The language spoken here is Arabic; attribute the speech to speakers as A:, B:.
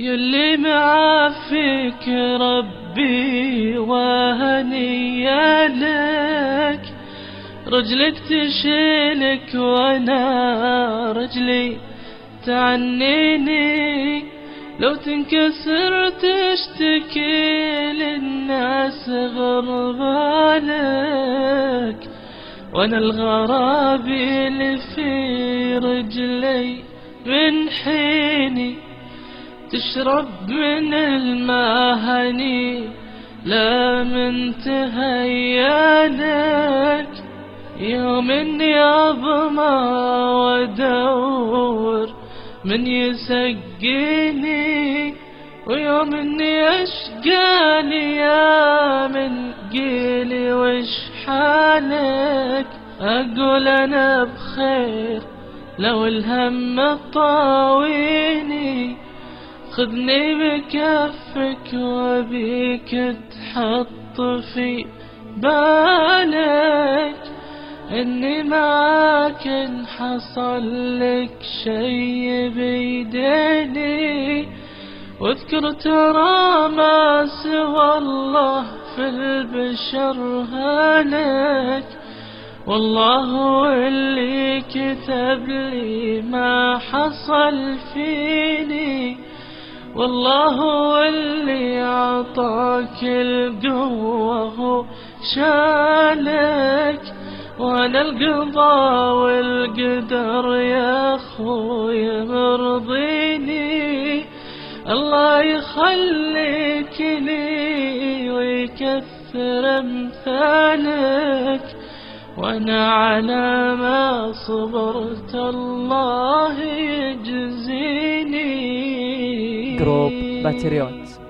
A: يلي معافيك ربي وهنيا لك. رجلك تشيلك وأنا رجلي تعنيني. لو تنكسر تشتكي للناس غربالك. وأنا الغرابي اللي في رجلي من حيني. تشرب من المهني لا من تهيالك يوم اني اضمى وادور من يسقيني ويوم اني اشقى يا من قيلي وش حالك. أقول أنا بخير لو الهم طاويني خذني بكفك وبيك تحط في بالك. إني معاك ان حصل لك شي بيديني. واذكر ترى ما سوى الله في البشر هالك والله اللي كتب لي ما حصل فيني والله هو اللي أعطاك القوة هو شالك وأنا القضاء والقدر يا أخوي مرضيني الله يخليك لي ويكثر أمثالك وأنا على ما صبرت. الله
B: گروه و